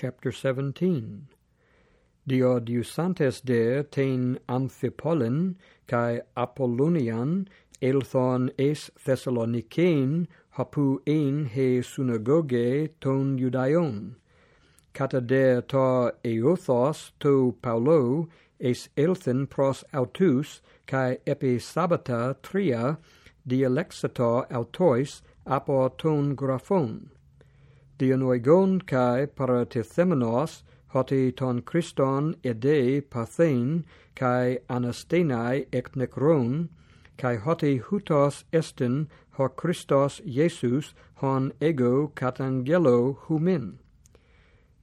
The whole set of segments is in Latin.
chapter 17. Dio diusantes de tein Amphipolin kai Apollonian elthon es Thessalonikein hapu ein he synagoge ton Judaion. Kata de ta eothos to Paulo es elthen pros autus kai epi sabata tria dialexata autois apo ton graphon dionoigon kai Paratisthemenos hoti ton Christon edei pathein kai Anastenai ek Necron kai hoti hutos estin ho Christos Jesus hon ego katangelo humin.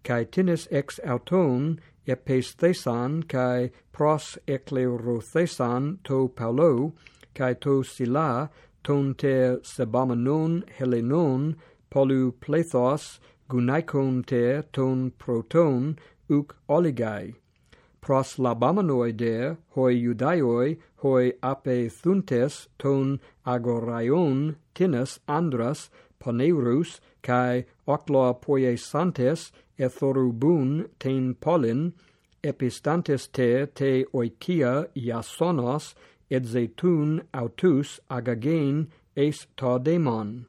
Kai tinis ex auton epesthesan kai pros eklerothesan to paulo kai to sila ton te sebamenon helenon polyplethos gunaikon te ton proton uk oligai. Pros labamanoi de hoi judaioi hoi ape thuntes ton agoraion tinus andras poneurus kai oklo poie santes ethorubun ten polin epistantes te te oikia iasonos et zeitun autus agagen ta demon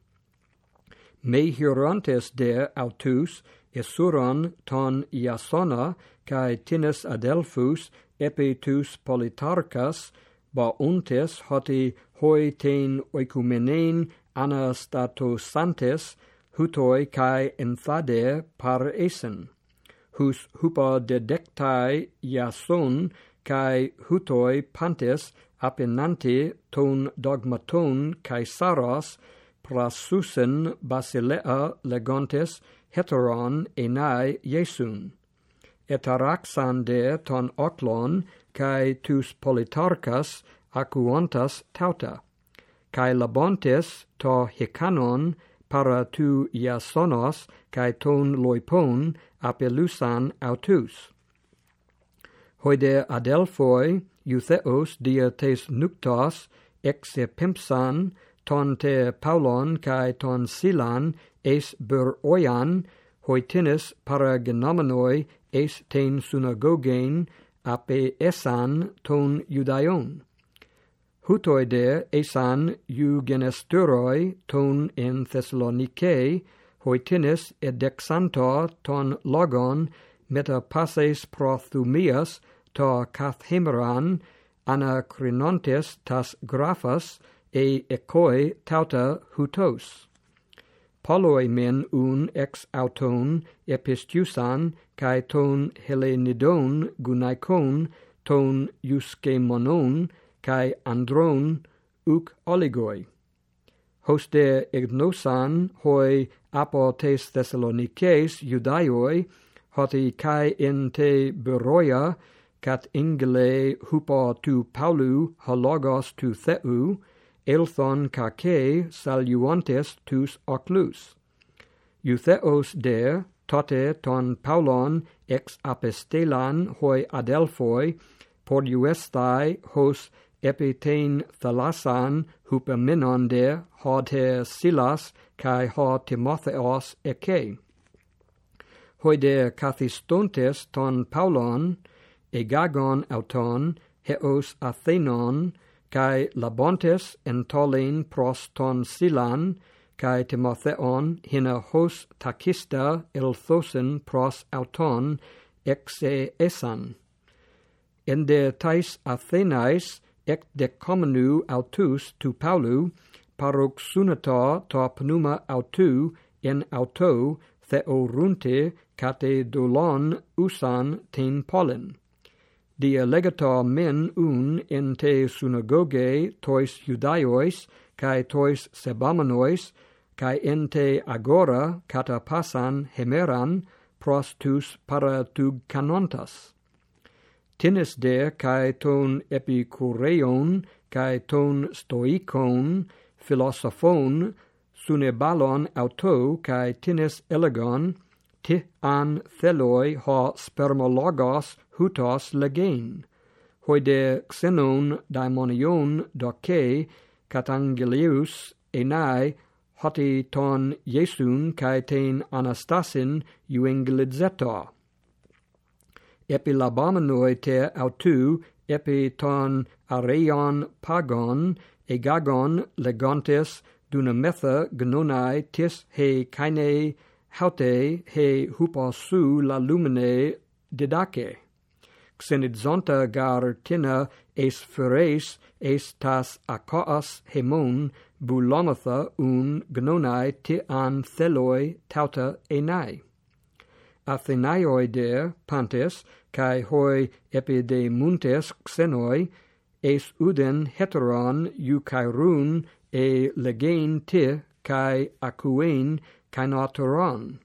me hierontes de autus esuron ton iasona kai tines adelphus epitus politarchas ba untes hoti hoi ten oikumenen anastatosantes hutoi kai enthade par esen hus hupa dedectai iason kai hutoi pantes apenante ton dogmaton kai saros prasusen basilea legontes heteron enai iesun et araxande ton otlon kai tus politarkas acuontas tauta. Kai labontes to hicanon para tu iasonos kai ton loipon apelusan autus. Hoide adelphoi eutheos dia tes nuptos exe pimpsan ton te Paulon kai ton Silan es ber oian hoitinis paragenomenoi es ten synagogein ape esan ton judaion. Hutoide esan eugenesteroi ton en Thessalonike hoitinis edexanto ton logon meta passes prothumias ta ana anakrinontes tas graphas e ekoi tauta hutos. Poloi men un ex auton epistiusan kai ton helenidon gunaikon ton euskaimenon kai andron uc oligoi. Hoste ignosan hoi apo tes Thessalonices judaioi hoti kai in te beroia cat ingele hupo tu paulu hologos tu theu elthon kake saluantes tus oclus. Eutheos de tote ton paulon ex apistelan hoi adelphoi poduestai hos epitein thalasan hupeminonde de te silas kai hod timotheos eke hoi de kathistontes ton paulon egagon auton heos athenon cae Labontes en Tolein pros ton Silan, cae Timotheon hina hos takista elthosen pros auton exe esan. En de tais Athenais ec de comenu autus tu Paulu, paroxunata ta pneuma autu en auto theorunte cate dolon usan ten pollen die legata men un in te synagoge tois judaiois, kai tois sebamanois, kai in te agora catapasan hemeran pros tus para tug canontas. Tinis de kai ton epicureon, kai ton stoikon philosophon, sunebalon auto, kai tinis elegon, ti an theloi ha spermologos hutos legein, hoi de xenon daimonion doce catangelius enai hoti ton Iesun cae ten Anastasin euengelizeta. Epi labamanoi te autu, epi ton areion pagon, egagon legontes dunametha gnonai tis he kaine haute he huposu la lumine didache xenizonta gar tina es feres es tas akoas hemon bulomatha un gnonai ti an theloi tauta enai. Athenaioi pantes, kai hoi epidemuntes xenoi, es uden heteron eukairun e legein ti kai acuein caenoteron.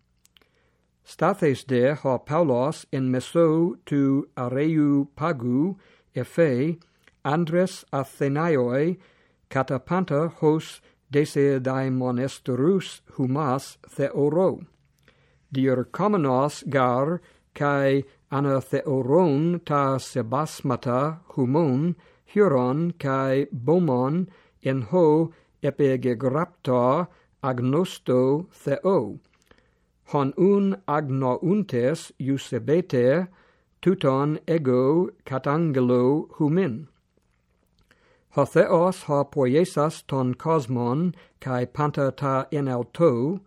Stathes de ho Paulos in meso tu areu pagu efe andres athenaioi catapanta hos desaidaimonesterus humas theoro diarcomenos gar kai anatheoron ta sebasmata humon huron kai bomon en ho epigegrapta agnosto theo hon un agnountes iusebete tuton ego catangelo humin. Hotheos ha poiesas ton cosmon kai panta ta en alto,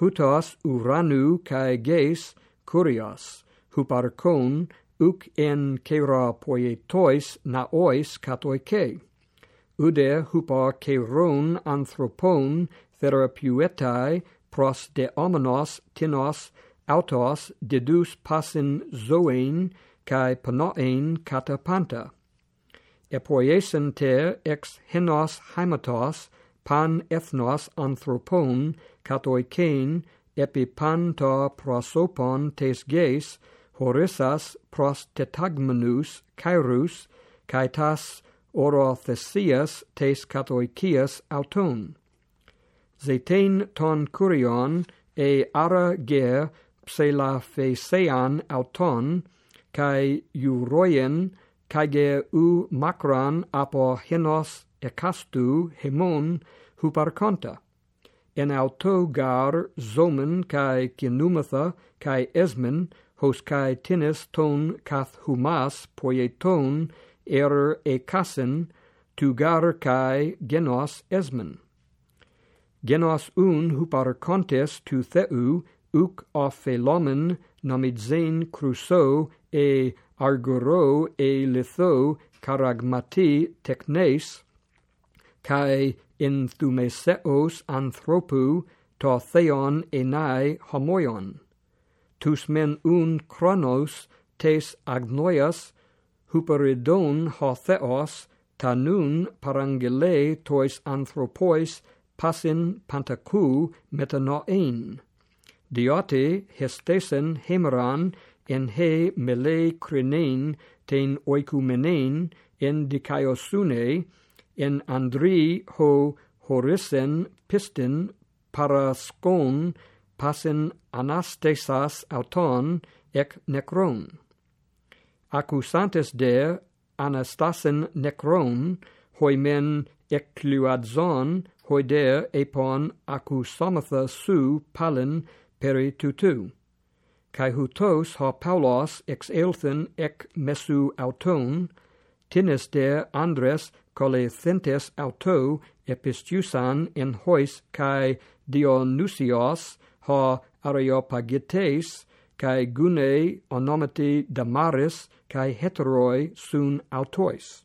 hutos uranu kai geis curios, huparcon uc en cera poietois naois katoike Ude hupa ceron anthropon therapuetai pros de omenos tinos autos dedus passin zoein kai panoein katapanta Epoiesen ter ex henos haimatos pan ethnos anthropon katoikein epi panta prosopon tes geis horissas pros tetagmenus kairus kai tas orothesias tes katoikias auton zetain ton kurion e ara ger fesean auton kai euroien kai ge u makran apo henos ekastu hemon huparconta. En auto gar zomen kai kinumatha kai esmen hos kai tinis ton kath humas poieton er ekasen tu gar kai genos esmen genos un huparcontes tu theu uc ophelomen zain cruso e argoro e litho karagmati technes kai enthumeseos anthropu to theon enai homoion. Tus men un chronos tes agnoias huperidon ho theos tanun parangele tois anthropois pasin pantakou metanoein. Diote hestesen hemeran en he mele crinein ten oikumenein en dikaiosune en andri ho horisen pistin paraskon pasin anastesas auton ec necron. Accusantes de anastasen necron, hoi men ekluadzon hoider epon aku somatha su palin peri tutu. Kai hutos ha paulos ex elthen ec mesu auton, tinis de andres colethentes auto epistusan in hois kai dionusios ha areopagites kai gune onomati damaris kai heteroi sun autois